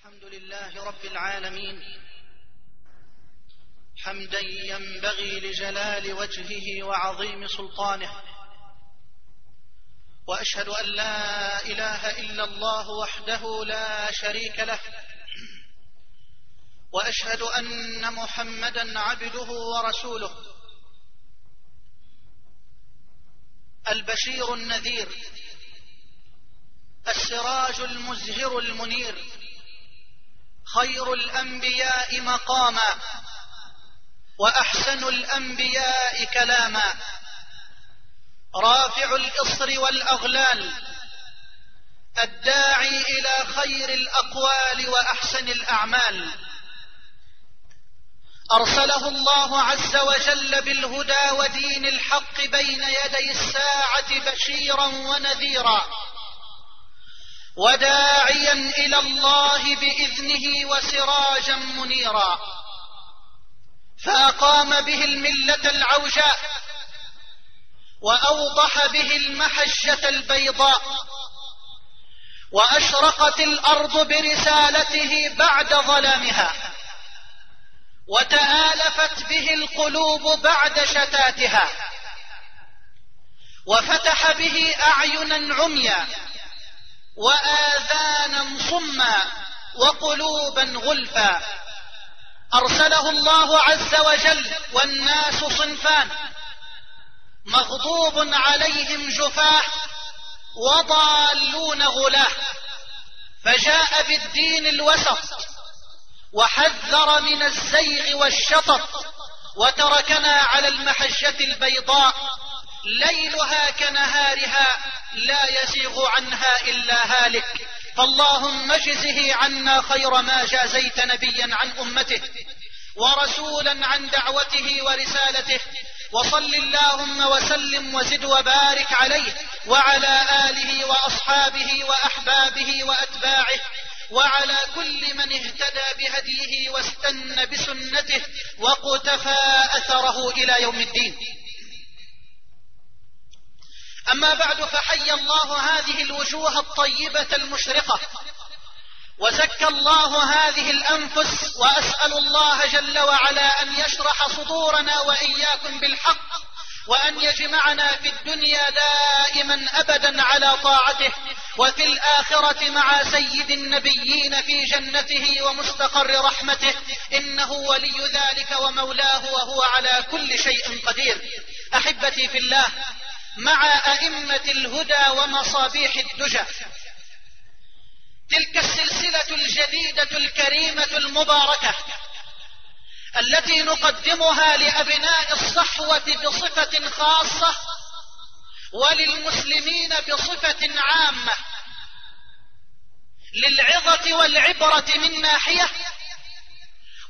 الحمد لله رب العالمين. حمدا ينبغي لجلال وجهه وعظيم سلطانه. وأشهد أن لا إله إلا الله وحده لا شريك له. وأشهد أن محمدا عبده ورسوله. البشير النذير. السراج المزهر المنير. خير الأنبياء مقاما وأحسن الأنبياء كلاما رافع الإصر والأغلال الداعي إلى خير الأقوال وأحسن الأعمال أرسله الله عز وجل بالهدى ودين الحق بين يدي الساعة بشيرا ونذيرا وداعيا إلى الله بإذنه وسراجا منيرا. فأقام به الملة العوجاء وأوضح به المحجة البيضاء وأشرقت الأرض برسالته بعد ظلامها وتآلفت به القلوب بعد شتاتها وفتح به أعينا عميا وآذانا صما وقلوبا غلفا. أرسله الله عز وجل والناس صنفان. مغضوب عليهم جفاه وضالون غلاه. فجاء بالدين الوسط وحذر من الزيغ والشطط وتركنا على المحجة البيضاء. ليلها كنهارها لا يزيغ عنها إلا هالك. فاللهم اجزه عنا خير ما جازيت نبيا عن أمته ورسولا عن دعوته ورسالته. وصل اللهم وسلم وزد وبارك عليه وعلى آله وأصحابه وأحبابه وأتباعه. وعلى كل من اهتدى بهديه واستنى بسنته وقتفى أثره إلى يوم الدين. أما بعد فحي الله هذه الوجوه الطيبة المشرقة. وزكى الله هذه الأنفس وأسأل الله جل وعلا أن يشرح صدورنا وإياكم بالحق وأن يجمعنا في الدنيا دائما أبدا على طاعته وفي الآخرة مع سيد النبيين في جنته ومستقر رحمته. إنه ولي ذلك ومولاه وهو على كل شيء قدير. أحبتي في الله مع أئمة الهدى ومصابيح الدجى. تلك السلسلة الجديدة الكريمة المباركة التي نقدمها لأبناء الصحوة بصفة خاصة وللمسلمين بصفة عامة للعظة والعبرة من ناحية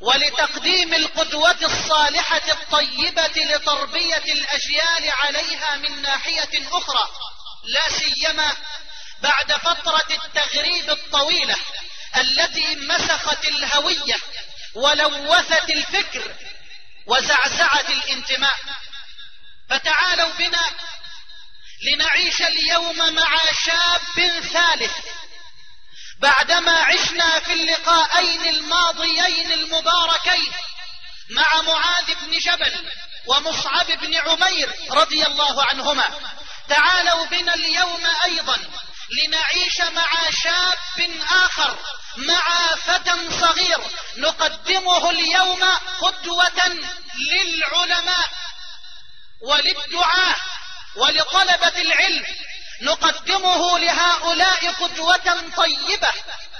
ولتقديم القدوة الصالحة الطيبة لتربية الأجيال عليها من ناحية أخرى لا سيما بعد فترة التغريب الطويلة التي مسخت الهوية ولوثت الفكر وزعزعت الانتماء. فتعالوا بنا لنعيش اليوم مع شاب ثالث بعدما عشنا في اللقاءين الماضيين المباركين مع معاذ بن جبل ومصعب بن عمير رضي الله عنهما تعالوا بنا اليوم أيضا لنعيش مع شاب آخر مع فتى صغير نقدمه اليوم قدوة للعلماء وللدعاة ولطلبة العلم. نقدمه لهؤلاء قدوة طيبة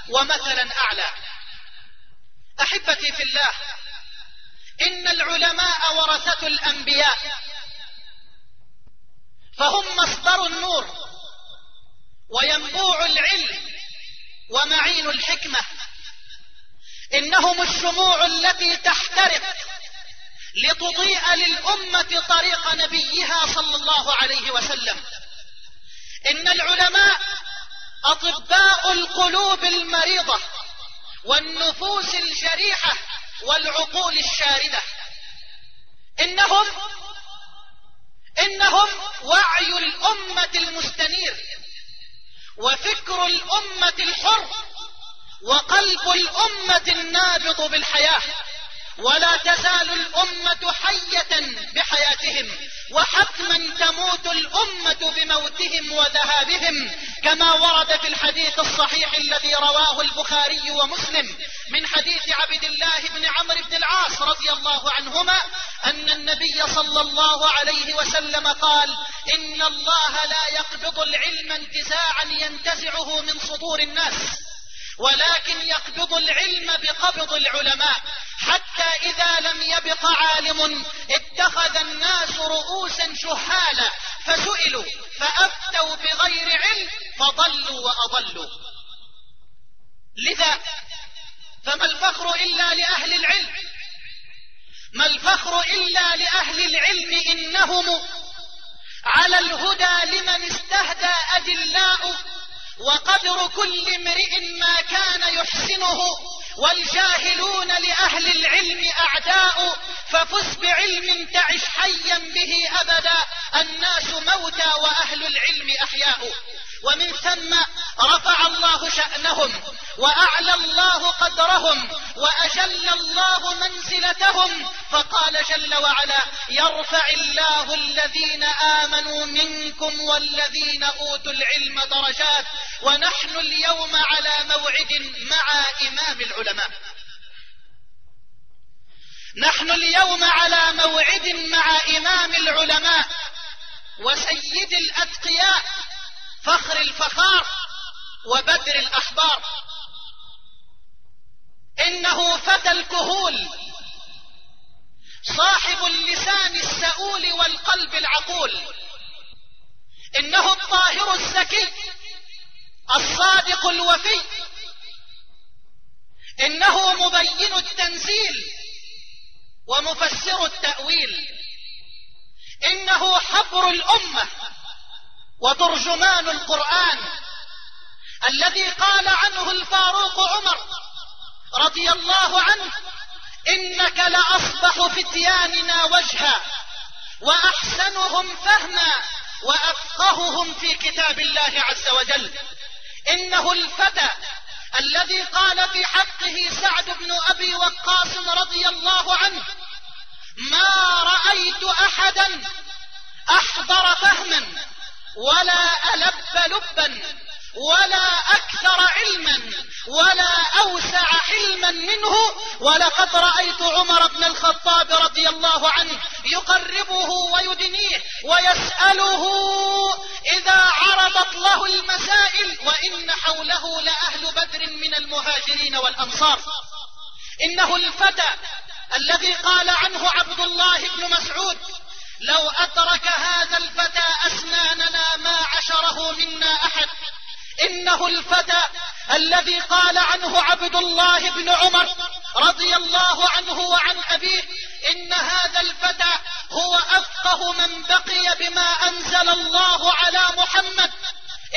ومثلا أعلى. أحبتي في الله إن العلماء ورثة الأنبياء فهم مصدر النور وينبوع العلم ومعين الحكمة. إنهم الشموع التي تحترق لتضيء للأمة طريق نبيها صلى الله عليه وسلم. إن العلماء أطباء القلوب المريضة والنفوس الجريحة والعقول الشاردة. إنهم إنهم وعي الأمة المستنير وفكر الأمة الحر وقلب الأمة النابض بالحياة. ولا تزال الأمة حية بحياتهم وحتما تموت الأمة بموتهم وذهابهم كما ورد في الحديث الصحيح الذي رواه البخاري ومسلم من حديث عبد الله بن عمرو بن العاص رضي الله عنهما أن النبي صلى الله عليه وسلم قال إن الله لا يقبض العلم انتزاعا ينتزعه من صدور الناس ولكن يقبض العلم بقبض العلماء حتى يبق عالم اتخذ الناس رؤوسا شهالا فسئلوا فأفتوا بغير علم فضلوا وأضلوا. لذا فما الفخر إلا لأهل العلم؟ ما الفخر إلا لأهل العلم إنهم على الهدى لمن استهدى أدلاء وقدر كل امرئ ما كان يحسنه. والجاهلون لأهل العلم أعداء ففز بعلم تعش حيا به أبدا الناس موتى وأهل العلم أحياء. ومن ثم رفع الله شأنهم وأعلى الله قدرهم وأجل الله منزلتهم فقال جل وعلا يرفع الله الذين آمنوا منكم والذين أوتوا العلم درجات ونحن اليوم على موعد مع إمام العلماء. نحن اليوم على موعد مع إمام العلماء وسيد الأتقياء فخر الفخار وبدر الأحبار إنه فتى الكهول صاحب اللسان السؤول والقلب العقول. إنه الطاهر الزكي الصادق الوفي. إنه مبين التنزيل ومفسر التأويل. إنه حبر الأمة. وترجمان القرآن الذي قال عنه الفاروق عمر رضي الله عنه إنك لأصبح فتياننا وجها وأحسنهم فهما وأفقههم في كتاب الله عز وجل. إنه الفتى الذي قال في حقه سعد بن أبي وقاص رضي الله عنه ما رأيت أحدا أحضر فهما ولا ألب لبا ولا أكثر علما ولا أوسع حلما منه. ولقد رأيت عمر بن الخطاب رضي الله عنه يقربه ويدنيه ويسأله إذا عرضت له المسائل وإن حوله لأهل بدر من المهاجرين والأنصار. إنه الفتى الذي قال عنه عبد الله بن مسعود لو أترك هذا الفتى أسناننا ما عشره منا أحد إنه الفتى الذي قال عنه عبد الله بن عمر رضي الله عنه وعن أبيه إن هذا الفتى هو أفقه من بقي بما أنزل الله على محمد.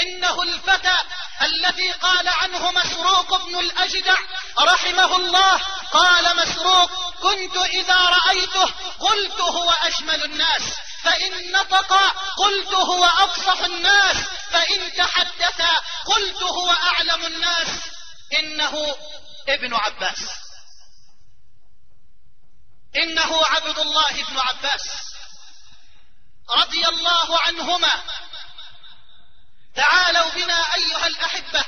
إنه الفتى الذي قال عنه مسروق بن الأجدع رحمه الله قال مسروق كنت إذا رأيته قلت هو أجمل الناس فإن نطق قلت هو أفصح الناس فإن تحدث قلت هو أعلم الناس. إنه ابن عباس. إنه عبد الله بن عباس. رضي الله عنهما. تعالوا بنا أيها الأحبة.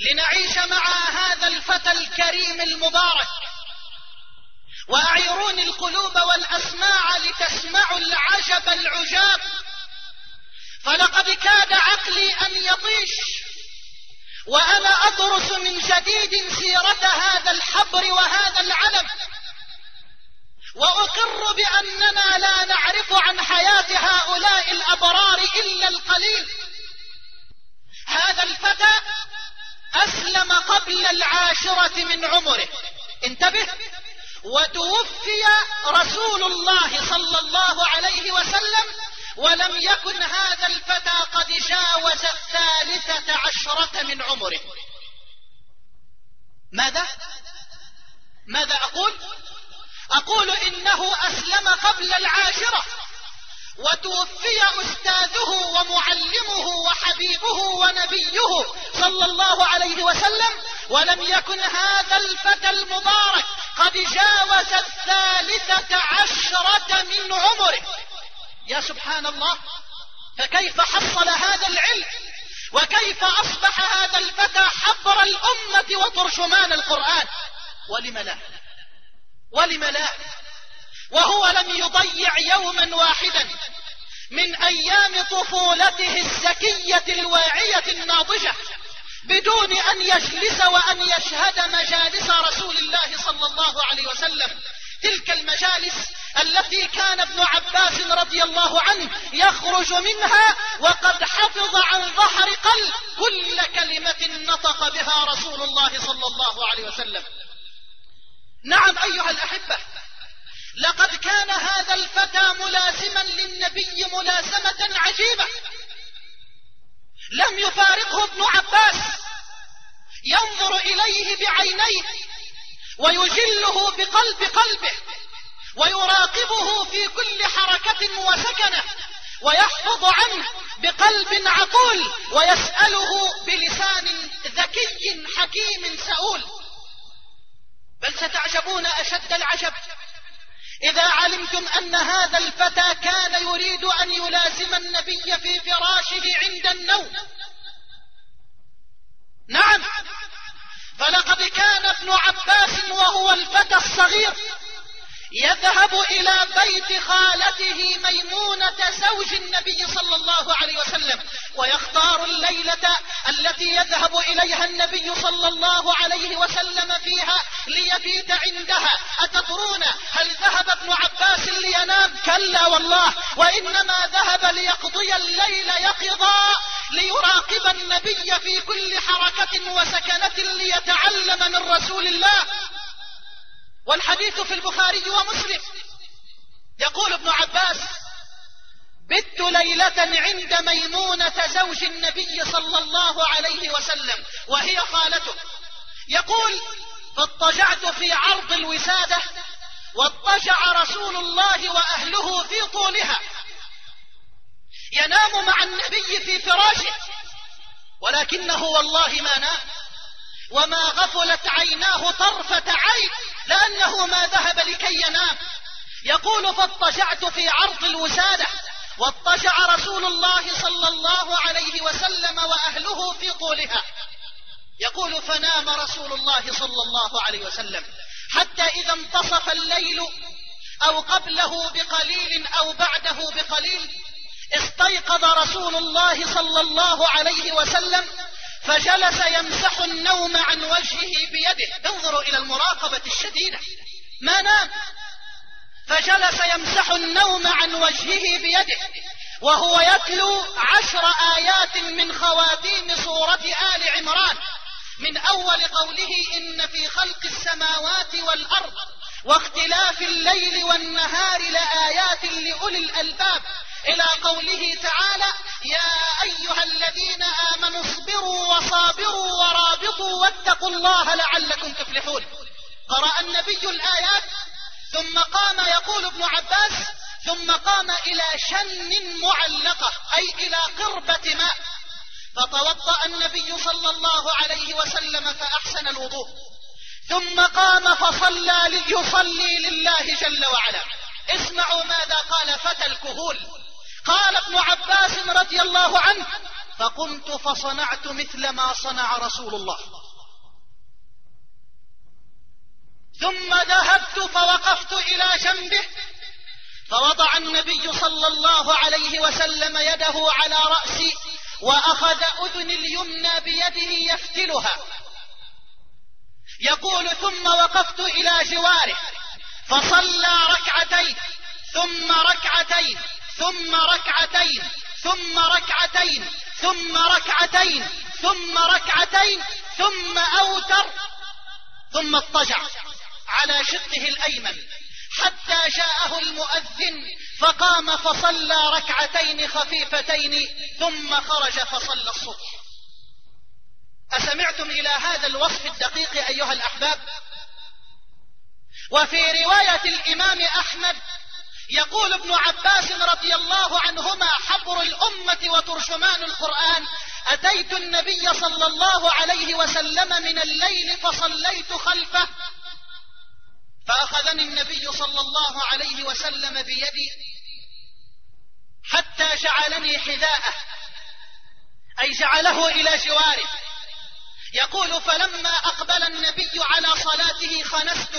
لنعيش مع هذا الفتى الكريم المبارك. وأعيروني القلوب والأسماع لتسمعوا العجب العجاب. فلقد كاد عقلي أن يطيش وأنا أدرس من جديد سيرة هذا الحبر وهذا العلم. وأقر بأننا لا نعرف عن حياة هؤلاء الأبرار إلا القليل. هذا الفتى أسلم قبل العاشرة من عمره. انتبه. وتوفي رسول الله صلى الله عليه وسلم ولم يكن هذا الفتى قد جاوز الثالثة عشرة من عمره. ماذا؟ ماذا أقول؟ أقول إنه أسلم قبل العاشرة وتوفي أستاذه ومعلمه وحبيبه ونبيه صلى الله عليه وسلم ولم يكن هذا الفتى المبارك قد جاوز الثالثة عشرة من عمره. يا سبحان الله فكيف حصل هذا العلم؟ وكيف أصبح هذا الفتى حبر الأمة وترجمان القرآن؟ ولم لا. ولم لا. وهو لم يضيع يوما واحدا من أيام طفولته الزكية الواعية الناضجة. بدون أن يجلس وأن يشهد مجالس رسول الله صلى الله عليه وسلم. تلك المجالس التي كان ابن عباس رضي الله عنه يخرج منها وقد حفظ عن ظهر قلب كل كلمة نطق بها رسول الله صلى الله عليه وسلم. نعم أيها الأحبة لقد كان هذا الفتى ملازما للنبي ملازمة عجيبة. لم يفارقه ابن عباس. ينظر إليه بعينيه ويجله بقلب قلبه ويراقبه في كل حركة وسكنة ويحفظ عنه بقلب عقول ويسأله بلسان ذكي حكيم سؤول. بل ستعجبون أشد العجب. إذا علمتم أن هذا الفتى كان يريد أن يلازم النبي في فراشه عند النوم. نعم. فلقد كان ابن عباس وهو الفتى الصغير يذهب إلى بيت خالته ميمونة زوج النبي صلى الله عليه وسلم ويختار الليلة التي يذهب إليها النبي صلى الله عليه وسلم فيها ليبيت عندها. أتدرون هل ذهب ابن عباس لينام؟ كلا والله وإنما ذهب ليقضي الليل يقظا ليراقب النبي في كل حركة وسكنة ليتعلم من رسول الله. والحديث في البخاري ومسلم. يقول ابن عباس بت ليلة عند ميمونة زوج النبي صلى الله عليه وسلم وهي خالته. يقول فاضطجعت في عرض الوسادة واضطجع رسول الله وأهله في طولها. ينام مع النبي في فراشه ولكنه والله ما نام. وما غفلت عيناه طرفة عين لأنه ما ذهب لكي ينام. يقول فاضطجعت في عرض الوسادة واضطجع رسول الله صلى الله عليه وسلم وأهله في طولها. يقول فنام رسول الله صلى الله عليه وسلم حتى إذا انتصف الليل أو قبله بقليل أو بعده بقليل استيقظ رسول الله صلى الله عليه وسلم فجلس يمسح النوم عن وجهه بيده. انظروا إلى المراقبة الشديدة. ما نام؟ فجلس يمسح النوم عن وجهه بيده. وهو يتلو عشر آيات من خواتيم سورة آل عمران. من أول قوله إن في خلق السماوات والأرض. واختلاف الليل والنهار لآيات لأولي الألباب. إلى قوله تعالى يا أيها الذين آمنوا اصبروا وصابروا ورابطوا واتقوا الله لعلكم تفلحون. قرأ النبي الآيات ثم قام يقول ابن عباس ثم قام إلى شن معلقة أي إلى قربة ماء. فتوضأ النبي صلى الله عليه وسلم فأحسن الوضوء. ثم قام فصلى ليصلي لله جل وعلا. اسمعوا ماذا قال فتى الكهول. قال ابن عباس رضي الله عنه فقمت فصنعت مثل ما صنع رسول الله. ثم ذهبت فوقفت إلى جنبه فوضع النبي صلى الله عليه وسلم يده على رأسي وأخذ أذن اليمنى بيده يفتلها. يقول ثم وقفت إلى جواره فصلى ركعتين ثم ركعتين ثم ركعتين ثم ركعتين ثم ركعتين ثم ركعتين ثم أوتر ثم اضطجع على شقه الأيمن حتى جاءه المؤذن فقام فصلى ركعتين خفيفتين ثم خرج فصلى الصبح. أسمعتم إلى هذا الوصف الدقيق أيها الأحباب؟ وفي رواية الإمام أحمد يقول ابن عباس رضي الله عنهما حبر الأمة وترجمان القرآن أتيت النبي صلى الله عليه وسلم من الليل فصليت خلفه فأخذني النبي صلى الله عليه وسلم بيدي حتى جعلني حذاءه أي جعله إلى جواره. يقول فلما أقبل النبي على صلاته خنست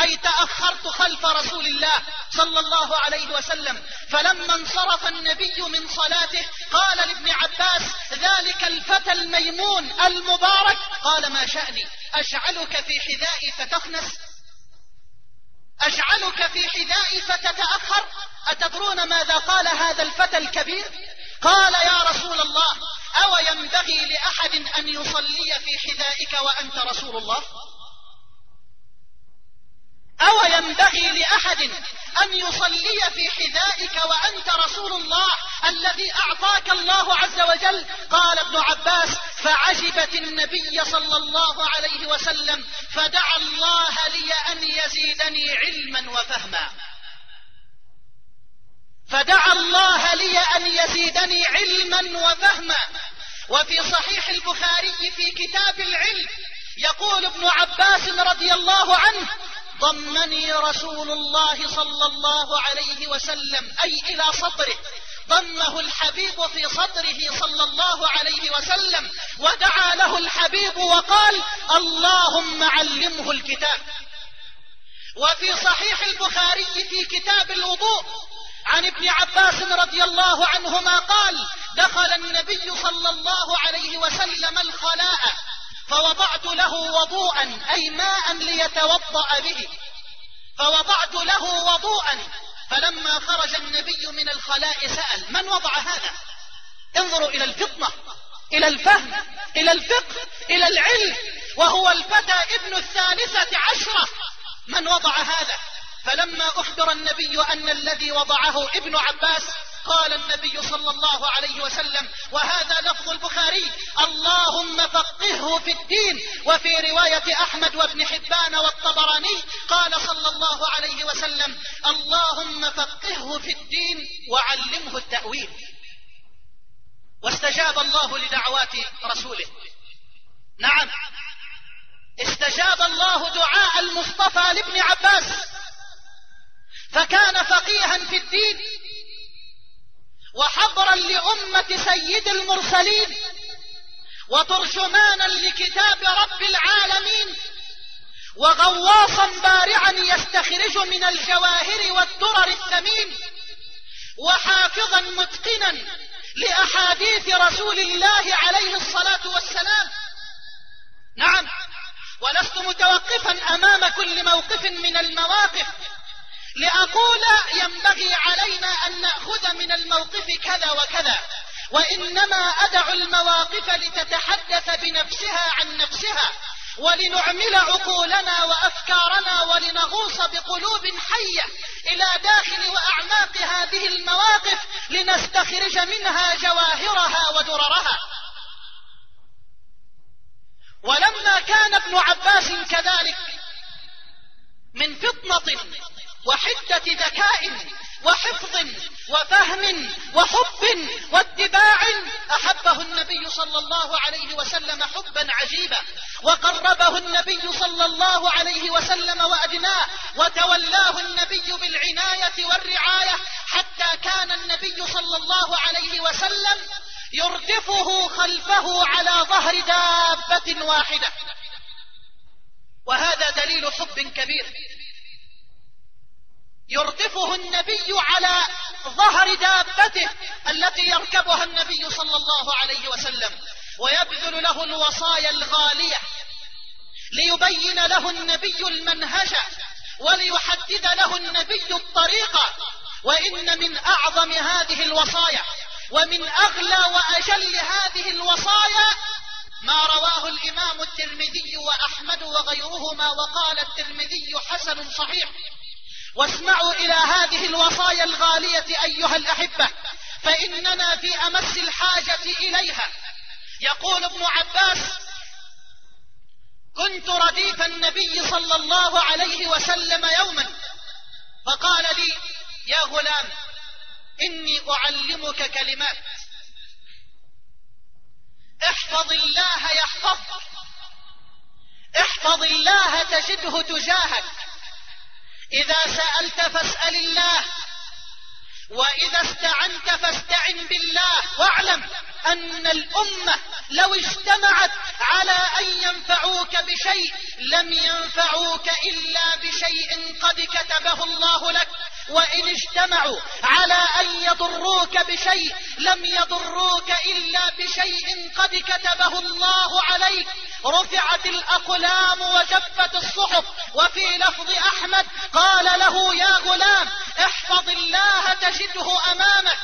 أي تأخرت خلف رسول الله صلى الله عليه وسلم. فلما انصرف النبي من صلاته قال لابن عباس ذلك الفتى الميمون المبارك؟ قال ما شأني؟ أجعلك في حذائي فتخنس؟ أجعلك في حذائي فتتأخر؟ أتدرون ماذا قال هذا الفتى الكبير؟ قال يا رسول الله أو ينبغي لأحد أن يصلي في حذائك وأنت رسول الله؟ أو ينبغي لأحد أن يصلي في حذائك وأنت رسول الله الذي أعطاك الله عز وجل؟ قال ابن عباس فعجبت النبي صلى الله عليه وسلم فدعا الله لي أن يزيدني علما وفهما. فدعا الله لي أن يزيدني علما وفهما. وفي صحيح البخاري في كتاب العلم يقول ابن عباس رضي الله عنه ضمني رسول الله صلى الله عليه وسلم أي إلى صدره. ضمه الحبيب في صدره صلى الله عليه وسلم ودعا له الحبيب وقال اللهم علمه الكتاب. وفي صحيح البخاري في كتاب الوضوء عن ابن عباس رضي الله عنهما قال دخل النبي صلى الله عليه وسلم الخلاء فوضعت له وضوءا أي ماء ليتوضأ به. فوضعت له وضوءا فلما خرج النبي من الخلاء سأل من وضع هذا؟ انظروا إلى الفطنة إلى الفهم إلى الفقه إلى العلم وهو الفتى ابن الثالثة عشرة. من وضع هذا؟ فلما أخبر النبي أن الذي وضعه ابن عباس قال النبي صلى الله عليه وسلم وهذا لفظ البخاري اللهم فقهه في الدين. وفي رواية أحمد وابن حبان والطبراني قال صلى الله عليه وسلم اللهم فقهه في الدين وعلمه التأويل. واستجاب الله لدعوات رسوله. نعم استجاب الله دعاء المصطفى لابن عباس. فكان فقيها في الدين وحبرا لأمة سيد المرسلين وترجمانا لكتاب رب العالمين وغواصا بارعا يستخرج من الجواهر والدرر الثمين وحافظا متقنا لأحاديث رسول الله عليه الصلاة والسلام. نعم ولست متوقفا أمام كل موقف من المواقف. لأقول ينبغي علينا أن نأخذ من الموقف كذا وكذا وإنما أدع المواقف لتتحدث بنفسها عن نفسها ولنعمل عقولنا وأفكارنا ولنغوص بقلوب حية إلى داخل وأعماق هذه المواقف لنستخرج منها جواهرها ودررها. ولما كان ابن عباس كذلك من فطنة وحدة ذكاء وحفظ وفهم وحب واتباع أحبه النبي صلى الله عليه وسلم حبا عجيبا وقربه النبي صلى الله عليه وسلم وأدناه وتولاه النبي بالعناية والرعاية حتى كان النبي صلى الله عليه وسلم يردفه خلفه على ظهر دابة واحدة. وهذا دليل حب كبير. يردفه النبي على ظهر دابته التي يركبها النبي صلى الله عليه وسلم ويبذل له الوصايا الغالية ليبين له النبي المنهج وليحدد له النبي الطريقة. وإن من أعظم هذه الوصايا ومن أغلى وأجل هذه الوصايا ما رواه الإمام الترمذي وأحمد وغيرهما وقال الترمذي حسن صحيح. واسمعوا إلى هذه الوصايا الغالية أيها الأحبة فإننا في أمس الحاجة إليها. يقول ابن عباس كنت رديف النبي صلى الله عليه وسلم يوما. فقال لي يا غلام إني أعلمك كلمات. احفظ الله يحفظك احفظ الله تجده تجاهك. إذا سألت فاسأل الله وإذا استعنت فاستعن بالله. واعلم أن الأمة لو اجتمعت على أن ينفعوك بشيء لم ينفعوك إلا بشيء قد كتبه الله لك. وإن اجتمعوا على أن يضروك بشيء لم يضروك إلا بشيء قد كتبه الله عليك. رفعت الأقلام وجفت الصحف. وفي لفظ أحمد قال له يا غلام احفظ الله تجده أمامك.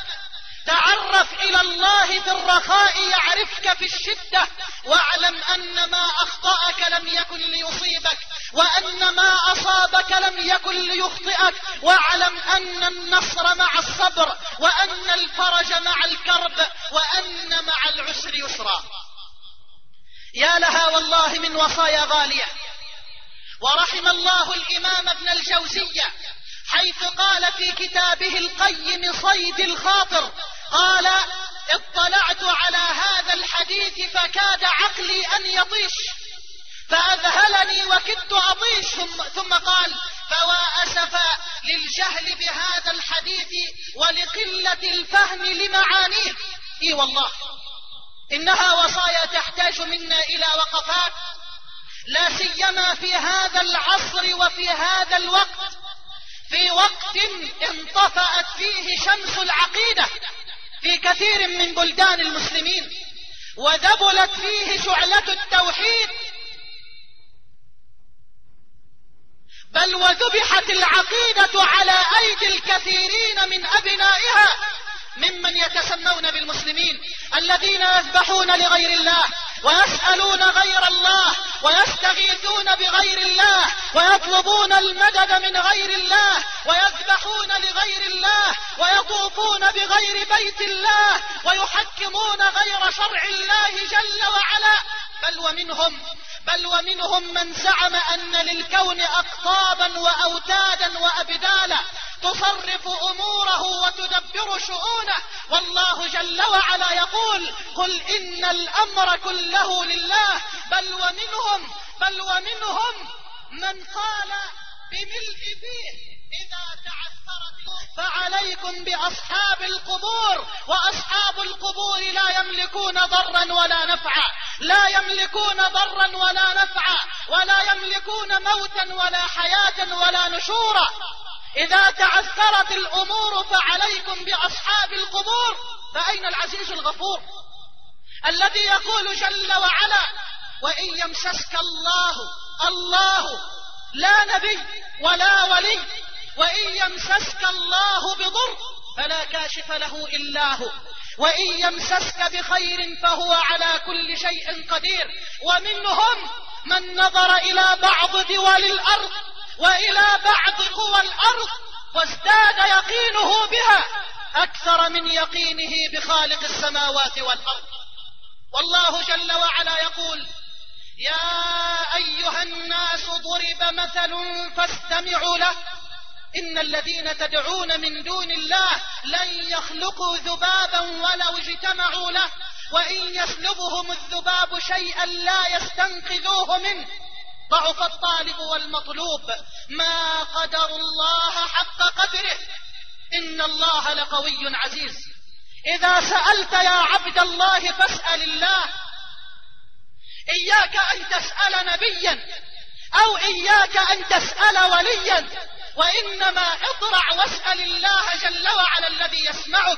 تعرف إلى الله في الرخاء يعرفك في الشدة واعلم أن ما أخطأك لم يكن ليصيبك وأن ما أصابك لم يكن ليخطئك واعلم أن النصر مع الصبر وأن الفرج مع الكرب وأن مع العسر يسرا. يا لها والله من وصايا غالية. ورحم الله الإمام ابن الجوزية حيث قال في كتابه القيم صيد الخاطر قال اطلعت على هذا الحديث فكاد عقلي أن يطيش فأذهلني وكدت أطيش ثم, قال فوا أسفا للجهل بهذا الحديث ولقلة الفهم لمعانيه. إي والله إنها وصايا تحتاج منا إلى وقفات لا سيما في هذا العصر وفي هذا الوقت في وقت انطفأت فيه شمس العقيدة. في كثير من بلدان المسلمين وذبلت فيه شعلة التوحيد. بل وذبحت العقيدة على أيدي الكثيرين من أبنائها. ممن يتسمون بالمسلمين الذين يذبحون لغير الله ويسألون غير الله ويستغيثون بغير الله ويطلبون المدد من غير الله ويذبحون لغير الله ويطوفون بغير بيت الله ويحكمون غير شرع الله جل وعلا. بل ومنهم بل ومنهم من زعم أن للكون أقطابا وأوتادا وأبدالا تصرف أموره وتدبر شؤونه. والله جل وعلا يقول قل إن الأمر كله لله. بل ومنهم بل ومنهم من قال بملء فيه فعليكم بأصحاب القبور وأصحاب القبور لا يملكون ضرا ولا نفعا. لا يملكون ضرا ولا نفعا ولا يملكون موتا ولا حياة ولا نشورا. إذا تعثرت الأمور فعليكم بأصحاب القبور. فأين العزيز الغفور؟ الذي يقول جل وعلا وإن يمسسك الله الله لا نبي ولا ولي. وإن يمسسك الله بضر فلا كاشف له إلا هو. وإن يمسسك بخير فهو على كل شيء قدير. ومنهم من نظر إلى بعض دول الأرض وإلى بعض قوى الأرض وازداد يقينه بها أكثر من يقينه بخالق السماوات والأرض. والله جل وعلا يقول يا أيها الناس ضرب مثل فاستمعوا له إن الذين تدعون من دون الله لن يخلقوا ذبابا ولو اجتمعوا له وإن يسلبهم الذباب شيئا لا يستنقذوه منه. ضعف الطالب والمطلوب ما قدر الله حق قدره. إن الله لقوي عزيز. إذا سألت يا عبد الله فاسأل الله. إياك أن تسأل نبيا أو إياك أن تسأل وليا. وإنما اطرع واسأل الله جل وعلا الذي يسمعك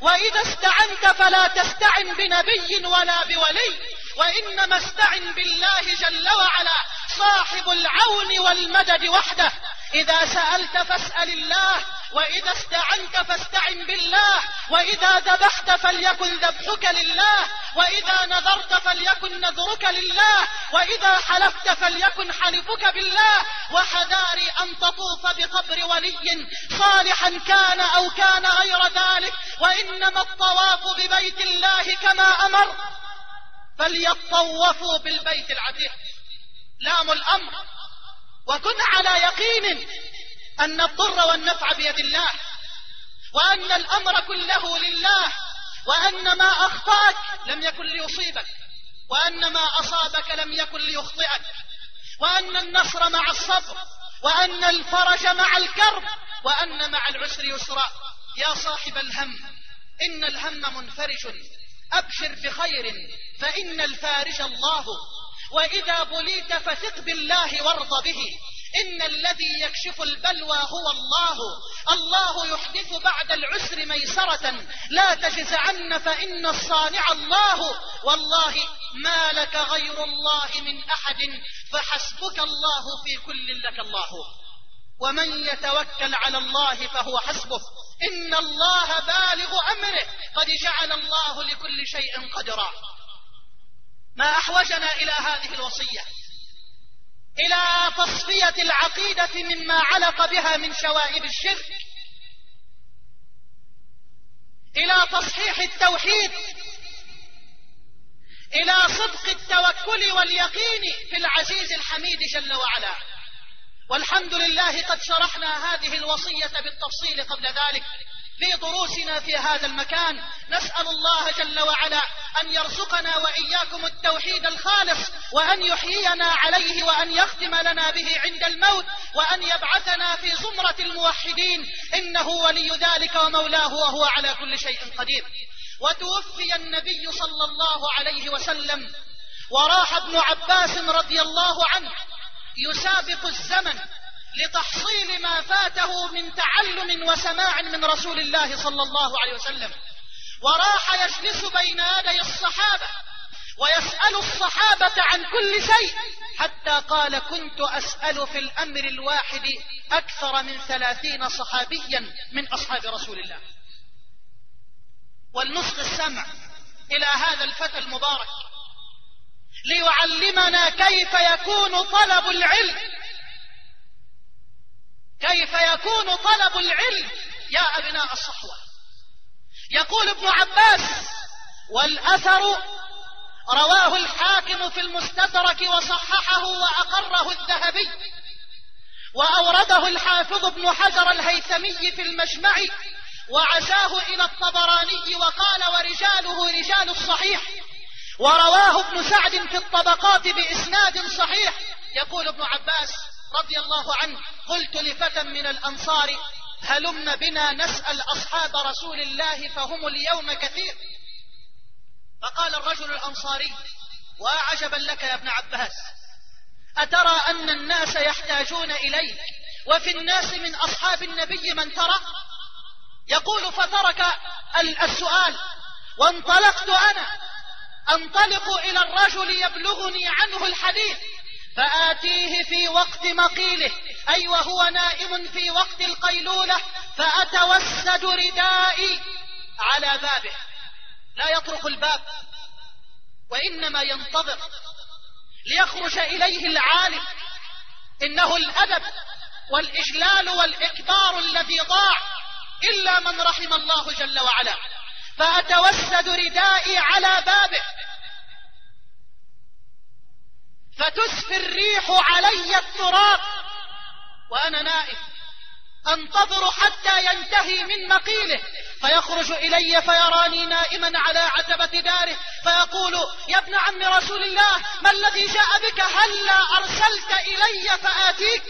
وإذا استعنت فلا تستعن بنبي ولا بولي وإنما استعن بالله جل وعلا صاحب العون والمدد وحده. إذا سألت فاسأل الله وإذا استعنت فاستعن بالله وإذا ذبحت فليكن ذبحك لله وإذا نذرت فليكن نذرك لله وإذا حلفت فليكن حلفك بالله. وحذاري أن تطوف بقبر ولي صالحا كان أو كان غير ذلك وإنما الطواف ببيت الله كما أمر. فليطوفوا بالبيت العتيق. لام الأمر. وكن على يقين. أن الضر والنفع بيد الله وأن الأمر كله لله وأن ما أخطأك لم يكن ليصيبك وأن ما أصابك لم يكن ليخطئك وأن النصر مع الصبر وأن الفرج مع الكرب وأن مع العسر يسرا. يا صاحب الهم إن الهم منفرج أبشر بخير فإن الفارج الله وإذا بليت فثق بالله وارض به. إن الذي يكشف البلوى هو الله. الله يحدث بعد العسر ميسرة. لا تجزعن فإن الصانع الله. والله ما لك غير الله من أحد فحسبك الله في كل لك الله. ومن يتوكل على الله فهو حسبه. إن الله بالغ أمره. قد جعل الله لكل شيء قدرا. ما أحوجنا إلى هذه الوصية. إلى تصفية العقيدة مما علق بها من شوائب الشرك إلى تصحيح التوحيد إلى صدق التوكل واليقين في العزيز الحميد جل وعلا. والحمد لله قد شرحنا هذه الوصية بالتفصيل قبل ذلك. في دروسنا في هذا المكان نسأل الله جل وعلا أن يرزقنا وإياكم التوحيد الخالص وأن يحيينا عليه وأن يختم لنا به عند الموت وأن يبعثنا في زمرة الموحدين. إنه ولي ذلك ومولاه وهو على كل شيء قدير. وتوفي النبي صلى الله عليه وسلم وراح ابن عباس رضي الله عنه يسابق الزمن لتحصيل ما فاته من تعلم وسماع من رسول الله صلى الله عليه وسلم. وراح يجلس بين يدي الصحابة ويسأل الصحابة عن كل شيء حتى قال كنت أسأل في الأمر الواحد أكثر من ثلاثين صحابيا من أصحاب رسول الله. ولنصغ السمع إلى هذا الفتى المبارك ليعلمنا كيف يكون طلب العلم كيف يكون طلب العلم يا أبناء الصحوة؟ يقول ابن عباس والأثر رواه الحاكم في المستدرك وصححه وأقره الذهبي وأورده الحافظ ابن حجر الهيثمي في المجمع وعزاه إلى الطبراني وقال ورجاله رجال الصحيح ورواه ابن سعد في الطبقات بإسناد صحيح يقول ابن عباس رضي الله عنه قلت لفتى من الأنصار هلم بنا نسأل أصحاب رسول الله فهم اليوم كثير. فقال الرجل الأنصاري وعجبا لك يا ابن عباس أترى أن الناس يحتاجون إليك وفي الناس من أصحاب النبي من ترى؟ يقول فترك السؤال وانطلقت أنا أنطلق إلى الرجل يبلغني عنه الحديث. فآتيه في وقت مقيله أي وهو نائم في وقت القيلولة فأتوسد ردائي على بابه. لا يطرق الباب وإنما ينتظر ليخرج إليه العالم. إنه الأدب والإجلال والإكبار الذي ضاع إلا من رحم الله جل وعلا. فأتوسد ردائي على بابه. فتسفي الريح علي التراب. وأنا نائم أنتظر حتى ينتهي من مقيله. فيخرج إلي فيراني نائما على عتبة داره. فيقول يا ابن عم رسول الله ما الذي جاء بك؟ هلا أرسلت إلي فآتيك؟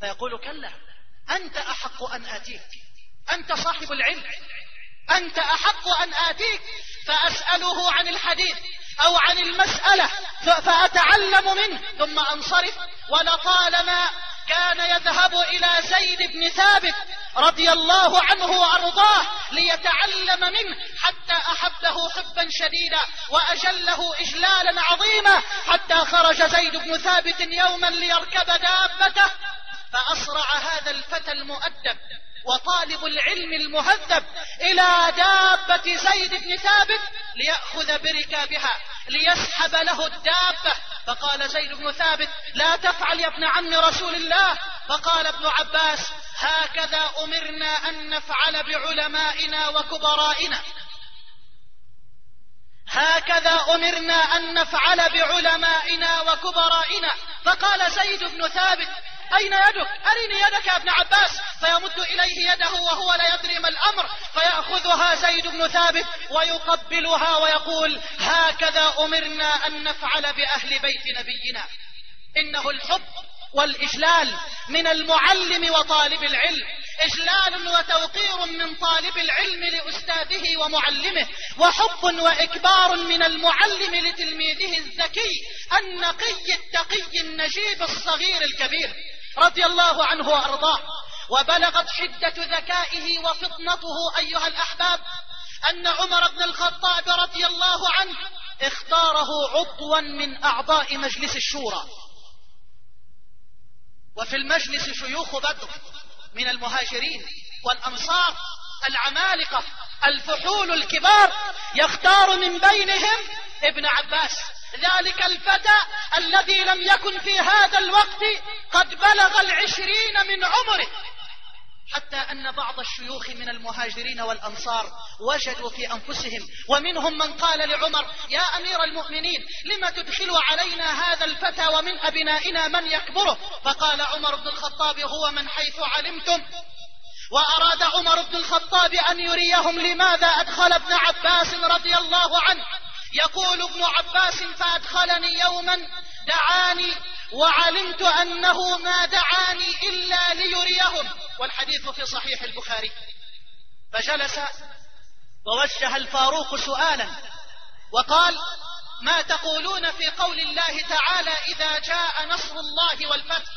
فيقول كلا أنت أحق أن آتيك. أنت صاحب العلم. أنت أحق أن آتيك. فأسأله عن الحديث. أو عن المسألة فأتعلم منه. ثم أنصرف ولطالما كان يذهب إلى زيد بن ثابت رضي الله عنه وأرضاه ليتعلم منه حتى أحبه حبا شديدا وأجله إجلالا عظيما حتى خرج زيد بن ثابت يوما ليركب دابته فأسرع هذا الفتى المؤدب. وطالب العلم المهذب إلى دابة زيد بن ثابت ليأخذ بركابها ليسحب له الدابة. فقال زيد بن ثابت لا تفعل يا ابن عم رسول الله. فقال ابن عباس هكذا أمرنا أن نفعل بعلمائنا وكبرائنا. هكذا أمرنا أن نفعل بعلمائنا وكبرائنا. فقال زيد بن ثابت أين يدك؟ أرني يدك يا ابن عباس. فيمد إليه يده وهو لا يدري ما الأمر. فيأخذها زيد بن ثابت ويقبلها ويقول هكذا أمرنا أن نفعل بأهل بيت نبينا. إنه الحب والإجلال من المعلم وطالب العلم. إجلال وتوقير من طالب العلم لأستاذه ومعلمه. وحب وإكبار من المعلم لتلميذه الذكي النقي التقي النجيب الصغير الكبير. رضي الله عنه وأرضاه. وبلغت حدة ذكائه وفطنته أيها الأحباب أن عمر بن الخطاب رضي الله عنه اختاره عضوا من أعضاء مجلس الشورى. وفي المجلس شيوخ بدر من المهاجرين والأنصار العمالقة الفحول الكبار يختار من بينهم ابن عباس. ذلك الفتى الذي لم يكن في هذا الوقت قد بلغ العشرين من عمره. حتى أن بعض الشيوخ من المهاجرين والأنصار وجدوا في أنفسهم ومنهم من قال لعمر يا أمير المؤمنين لم تدخل علينا هذا الفتى ومن أبنائنا من يكبره؟ فقال عمر بن الخطاب هو من حيث علمتم. وأراد عمر بن الخطاب أن يريهم لماذا أدخل ابن عباس رضي الله عنه؟ يقول ابن عباس فأدخلني يوما دعاني وعلمت أنه ما دعاني إلا ليريهم والحديث في صحيح البخاري. فجلس ووجه الفاروق سؤالا وقال ما تقولون في قول الله تعالى إذا جاء نصر الله والفتح؟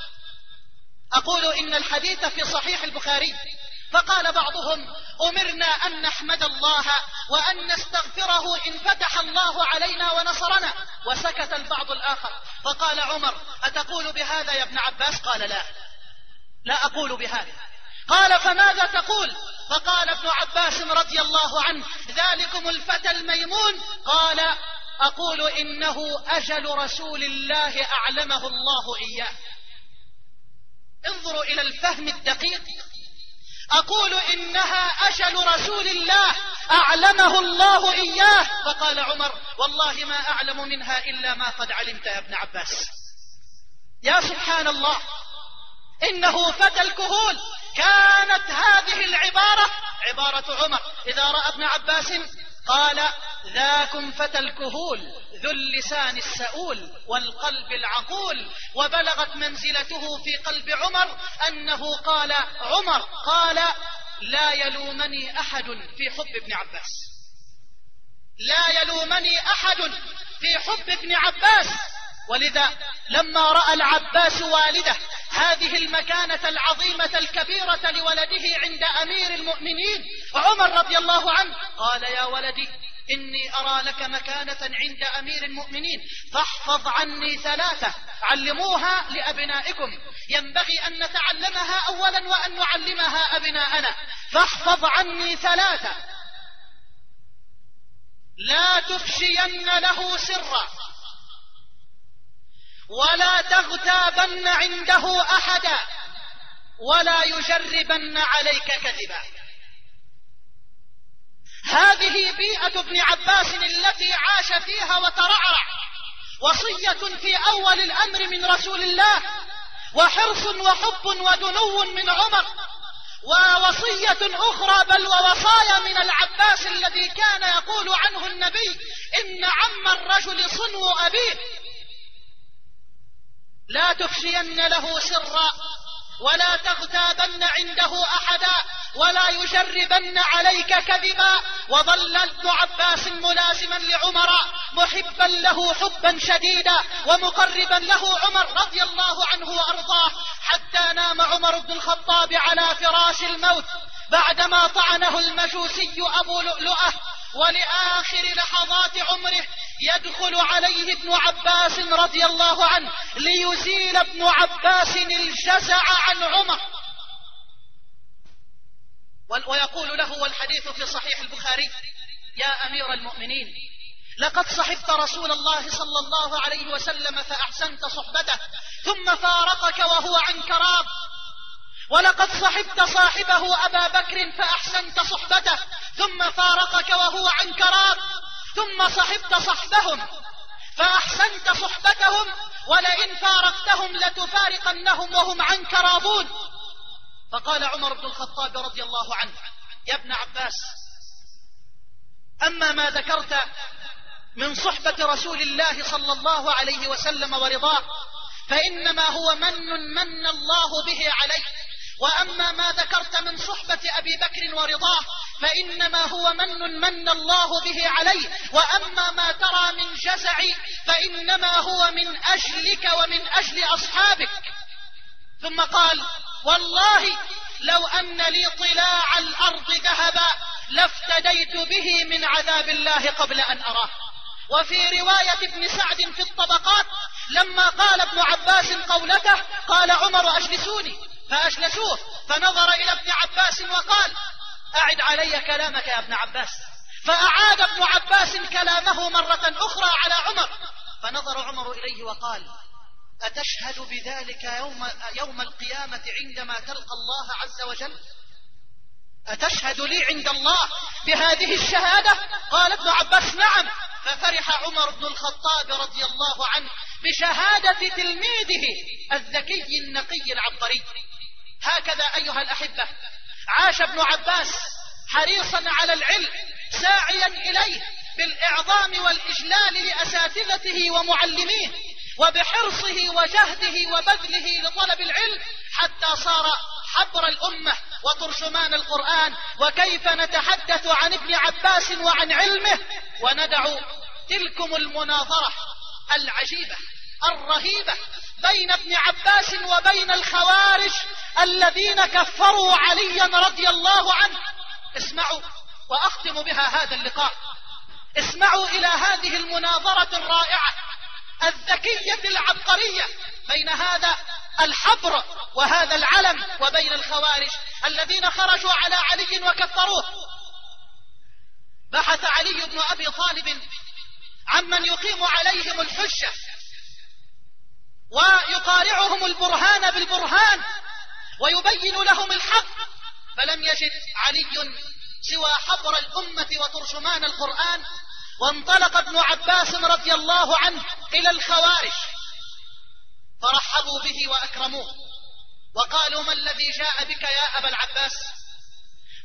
أقول إن الحديث في صحيح البخاري. فقال بعضهم أمرنا أن نحمد الله وأن نستغفره إن فتح الله علينا ونصرنا. وسكت البعض الآخر. فقال عمر أتقول بهذا يا ابن عباس؟ قال لا. لا أقول بهذا. قال فماذا تقول؟ فقال ابن عباس رضي الله عنه ذلكم الفتى الميمون؟ قال أقول إنه أجل رسول الله أعلمه الله إياه. انظروا إلى الفهم الدقيق أقول إنها أجل رسول الله أعلمه الله إياه. فقال عمر والله ما أعلم منها إلا ما قد علمت يا ابن عباس. يا سبحان الله إنه فتى الكهول. كانت هذه العبارة عبارة عمر. إذا رأى ابن عباس قال ذاكم فتى الكهول ذو اللسان السؤول والقلب العقول. وبلغت منزلته في قلب عمر أنه قال عمر قال لا يلومني أحد في حب ابن عباس. لا يلومني أحد في حب ابن عباس. ولذا لما رأى العباس والده هذه المكانة العظيمة الكبيرة لولده عند أمير المؤمنين عمر رضي الله عنه قال يا ولدي إني أرى لك مكانة عند أمير المؤمنين فاحفظ عني ثلاثة علموها لأبنائكم. ينبغي أن نتعلمها أولا وأن نعلمها أبناءنا. فاحفظ عني ثلاثة. لا تفشين له سرا. ولا تغتابن عنده أحدا ولا يجربن عليك كذبا. هذه بيئة ابن عباس التي عاش فيها وترعرع وصية في أول الأمر من رسول الله وحرص وحب ودنو من عمر. ووصية أخرى بل ووصايا من العباس الذي كان يقول عنه النبي إن عم الرجل صنو أبيه. لا تفشين له سرا ولا تغتابن عنده أحدا ولا يجربن عليك كذبا وظل ابن عباس ملازما لعمر محبا له حبا شديدا ومقربا له عمر رضي الله عنه وأرضاه حتى نام عمر بن الخطاب على فراش الموت بعدما طعنه المجوسي أبو لؤلؤة ولآخر لحظات عمره يدخل عليه ابن عباس رضي الله عنه ليزيل ابن عباس الجزع عن عمر. ويقول له والحديث في صحيح البخاري يا أمير المؤمنين لقد صحبت رسول الله صلى الله عليه وسلم فأحسنت صحبته ثم فارقك وهو عنك راض ولقد صحبت صاحبه أبا بكر فأحسنت صحبته ثم فارقك وهو عنك راض ثم صحبت صحبهم فأحسنت صحبتهم ولئن فارقتهم لتفارقنهم وهم عنك راضون فقال عمر بن الخطاب رضي الله عنه يا ابن عباس أما ما ذكرت من صحبة رسول الله صلى الله عليه وسلم ورضاه فإنما هو من من الله به عليه وأما ما ذكرت من صحبة أبي بكر ورضاه فإنما هو من من الله به عليه. وأما ما ترى من جزع فإنما هو من أجلك ومن أجل أصحابك. ثم قال والله لو أن لي طلاع الأرض ذهبا لافتديت به من عذاب الله قبل أن أراه. وفي رواية ابن سعد في الطبقات لما قال ابن عباس قولته قال عمر أجلسوني؟ فأجلسوه فنظر إلى ابن عباس وقال أعد علي كلامك يا ابن عباس. فأعاد ابن عباس كلامه مرة أخرى على عمر. فنظر عمر إليه وقال أتشهد بذلك يوم, يوم القيامة عندما تلقى الله عز وجل؟ أتشهد لي عند الله بهذه الشهادة؟ قال ابن عباس نعم. ففرح عمر بن الخطاب رضي الله عنه بشهادة تلميذه الذكي النقي العبقري. هكذا أيها الأحبة. عاش ابن عباس حريصا على العلم ساعيا إليه بالإعظام والإجلال لأساتذته ومعلميه وبحرصه وجهده وبذله لطلب العلم حتى صار حبر الأمة وترجمان القرآن. وكيف نتحدث عن ابن عباس وعن علمه؟ وندع تلكم المناظرة العجيبة. الرهيبة بين ابن عباس وبين الخوارج الذين كفروا عليا رضي الله عنه. اسمعوا وأختم بها هذا اللقاء. اسمعوا إلى هذه المناظرة الرائعة الذكية العبقرية بين هذا الحبر وهذا العلم وبين الخوارج الذين خرجوا على علي وكفروه. بحث علي بن أبي طالب عمن يقيم عليهم الحجة ويقارعهم البرهان بالبرهان ويبين لهم الحق. فلم يجد علي سوى حبر الأمة وترجمان القرآن وانطلق ابن عباس رضي الله عنه إلى الخوارج فرحبوا به وأكرموه. وقالوا ما الذي جاء بك يا أبا العباس؟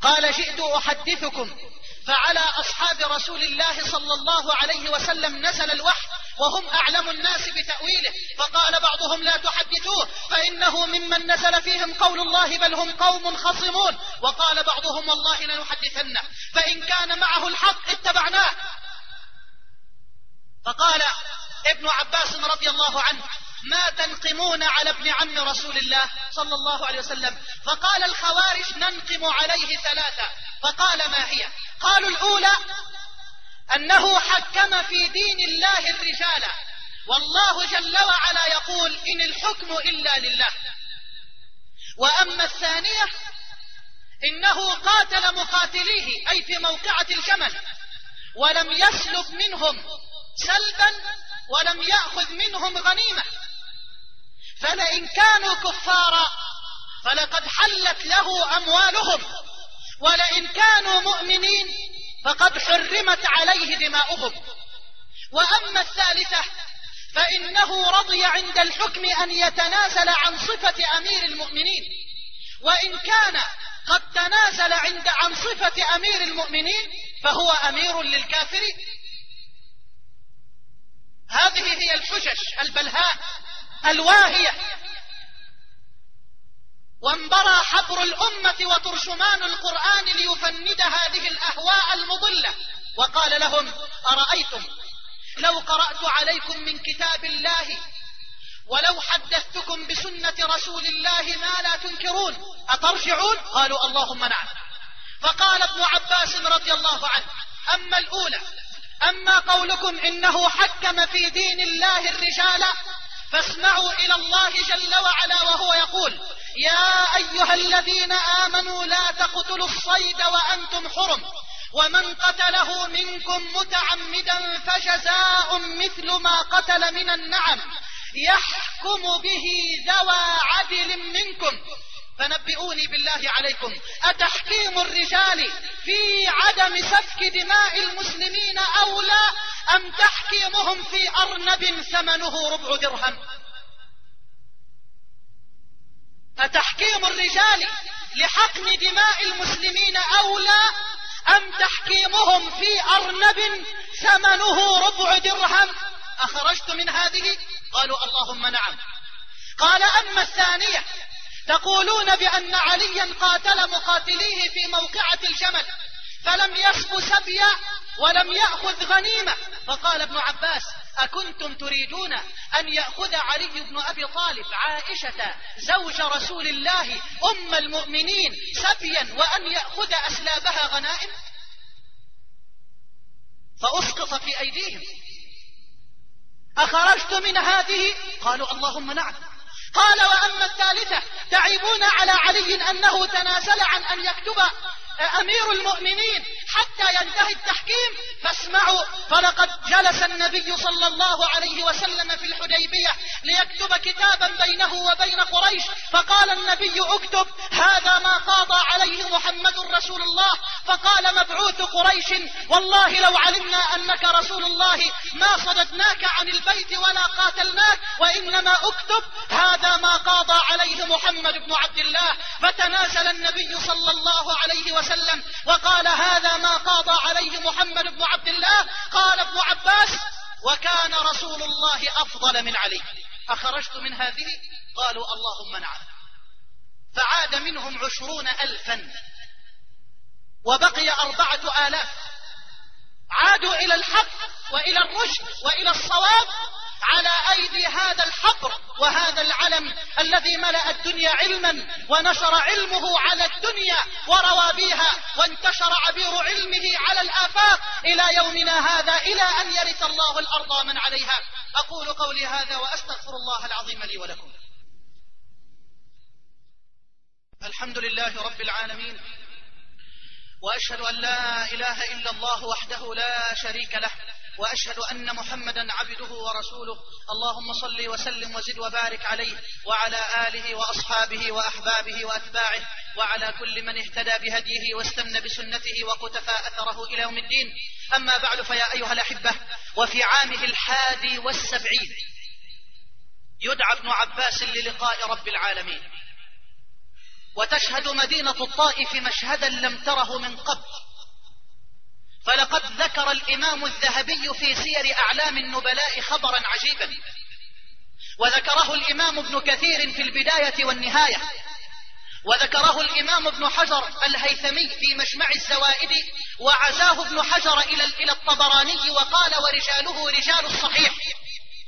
قال جئت أحدثكم. فعلى أصحاب رسول الله صلى الله عليه وسلم نزل الوحي وهم أعلم الناس بتأويله. فقال بعضهم لا تحدثوه فإنه ممن نزل فيهم قول الله بل هم قوم خصمون. وقال بعضهم والله لنحدثنه فإن كان معه الحق اتبعناه. فقال ابن عباس رضي الله عنه ما تنقمون على ابن عم رسول الله صلى الله عليه وسلم. فقال الخوارج ننقم عليه ثلاثة. فقال ما هي؟ قالوا الأولى أنه حكم في دين الله الرجال. والله جل وعلا يقول إن الحكم إلا لله. وأما الثانية إنه قاتل مقاتليه أي في موقعة الجمل. ولم يسلب منهم سلبا ولم يأخذ منهم غنيمة. فلئن كانوا كفارا فلقد حلت له أموالهم. ولئن كانوا مؤمنين فقد حرمت عليه دماؤهم. وأما الثالثة فإنه رضي عند الحكم أن يتنازل عن صفة أمير المؤمنين. وإن كان قد تنازل عند عن صفة أمير المؤمنين فهو أمير للكافرين. هذه هي الحجج البلهاء الواهية. وانبرى حبر الأمة وترجمان القرآن ليفند هذه الأهواء المضلة. وقال لهم أرأيتم؟ لو قرأت عليكم من كتاب الله ولو حدثتكم بسنة رسول الله ما لا تنكرون أترجعون؟ قالوا اللهم نعم. فقال ابن عباس رضي الله عنه أما الأولى أما قولكم إنه حكم في دين الله الرجال فاسمعوا إلى الله جل وعلا وهو يقول يا أيها الذين آمنوا لا تقتلوا الصيد وأنتم حرم ومن قتله منكم متعمدا فجزاء مثل ما قتل من النعم يحكم به ذوى عدل منكم. فنبئوني بالله عليكم أتحكيم الرجال في عدم سفك دماء المسلمين أولى أم تحكيمهم في أرنب ثمنه ربع درهم؟ فتحكيم الرجال لحقن دماء المسلمين أولى أم تحكيمهم في أرنب ثمنه ربع درهم؟ أخرجت من هذه؟ قالوا اللهم نعم. قال أما الثانية تقولون بأن عليا قاتل مقاتليه في موقعة الجمل. فلم يسب سبيا ولم يأخذ غنيمة. فقال ابن عباس أكنتم تريدون أن يأخذ علي بن أبي طالب عائشة زوج رسول الله أم المؤمنين سبيا وأن يأخذ أسلابها غنائم؟ فأسقط في أيديهم. أخرجت من هذه؟ قالوا اللهم نعم. قال وأما الثالثة تعيبون على علي أنه تنازل عن أن يكتب أمير المؤمنين حتى ينتهي التحكيم فاسمعوا فلقد جلس النبي صلى الله عليه وسلم في الحديبية ليكتب كتابا بينه وبين قريش فقال النبي اكتب هذا ما قاضى عليه محمد رسول الله فقال مبعوث قريش والله لو علمنا أنك رسول الله ما صددناك عن البيت ولا قاتلناك وإنما اكتب هذا ما قاضى عليه محمد بن عبد الله فتنازل النبي صلى الله عليه وسلم وسلم وقال هذا ما قاضى عليه محمد بن عبد الله. قال ابن عباس وكان رسول الله أفضل من علي. أخرجت من هذه؟ قالوا اللهم نعم. فعاد منهم عشرون ألفا وبقي أربعة آلاف. عادوا إلى الحق وإلى الرشد وإلى الصواب على أيدي هذا الحبر وهذا العلم الذي ملأ الدنيا علما ونشر علمه على الدنيا وروابيها وانتشر عبير علمه على الآفاق إلى يومنا هذا إلى أن يرث الله الأرض من عليها. أقول قولي هذا وأستغفر الله العظيم لي ولكم. الحمد لله رب العالمين. وأشهد أن لا إله إلا الله وحده لا شريك له وأشهد أن محمدا عبده ورسوله. اللهم صل وسلم وزد وبارك عليه وعلى آله وأصحابه وأحبابه وأتباعه وعلى كل من اهتدى بهديه واستنى بسنته وقتفى أثره إلى يوم الدين. أما بعد فيا أيها الأحبة وفي عامه الحادي والسبعين يدعى ابن عباس للقاء رب العالمين. وتشهد مدينة الطائف مشهدا لم تره من قبل. فلقد ذكر الإمام الذهبي في سير أعلام النبلاء خبرا عجيبا. وذكره الإمام ابن كثير في البداية والنهاية. وذكره الإمام ابن حجر الهيثمي في مجمع الزوائد وعزاه ابن حجر إلى إلى الطبراني وقال ورجاله رجال الصحيح.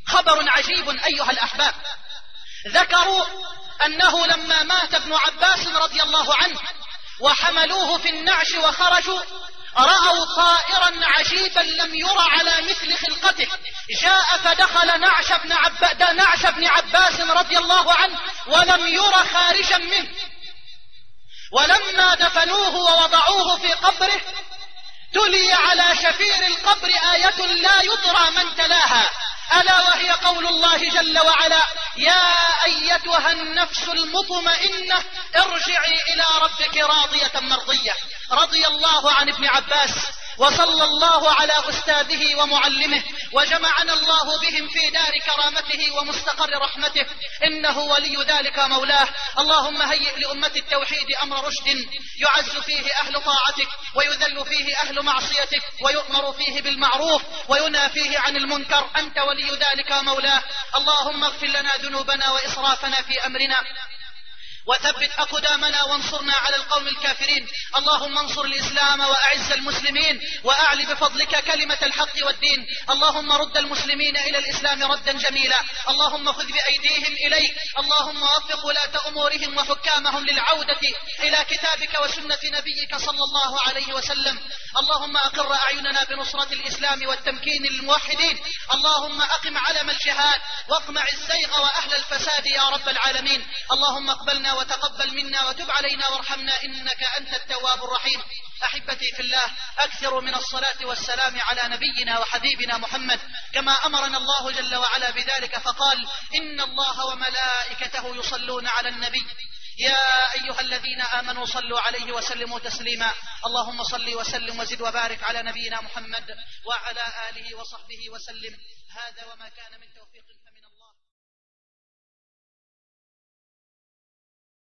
خبر عجيب أيها الأحباب. ذكروا أنه لما مات ابن عباس رضي الله عنه وحملوه في النعش وخرجوا رأوا طائرا عجيبا لم يرى على مثل خلقته. جاء فدخل نعش بن, عب... نعش بن عباس رضي الله عنه ولم يرى خارجا منه. ولما دفنوه ووضعوه في قبره تلي على شفير القبر آية لا يدرى من تلاها. ألا وهي قول الله جل وعلا يا أيتها النفس المطمئنة ارجعي إلى ربك راضية مرضية. رضي الله عن ابن عباس. وصلى الله على أستاذه ومعلمه وجمعنا الله بهم في دار كرامته ومستقر رحمته. إنه ولي ذلك مولاه. اللهم هيئ لأمة التوحيد أمر رشد يعز فيه أهل طاعتك ويذل فيه أهل معصيتك ويؤمر فيه بالمعروف وينهى فيه عن المنكر. أنت ولي ذلك مولاه. اللهم اغفر لنا ذنوبنا وإسرافنا في أمرنا. وثبت أقدامنا وانصرنا على القوم الكافرين. اللهم انصر الإسلام وأعز المسلمين وأعل بفضلك كلمة الحق والدين. اللهم رد المسلمين إلى الإسلام ردا جميلا. اللهم خذ بأيديهم إليك. اللهم وفق ولاة أمورهم وحكامهم للعودة إلى كتابك وسنة نبيك صلى الله عليه وسلم. اللهم أقر أعيننا بنصرة الإسلام والتمكين للموحدين اللهم أقم علم الجهاد واقمع الزيغ وأهل الفساد يا رب العالمين. اللهم اقبلنا وتقبل منا وتب علينا وارحمنا إنك أنت التواب الرحيم. أحبتي في الله أكثروا من الصلاة والسلام على نبينا وحبيبنا محمد. كما أمرنا الله جل وعلا بذلك فقال إن الله وملائكته يصلون على النبي. يا أيها الذين آمنوا صلوا عليه وسلموا تسليما. اللهم صل وسلم وزد وبارك على نبينا محمد وعلى آله وصحبه وسلم. هذا وما كان من توفيق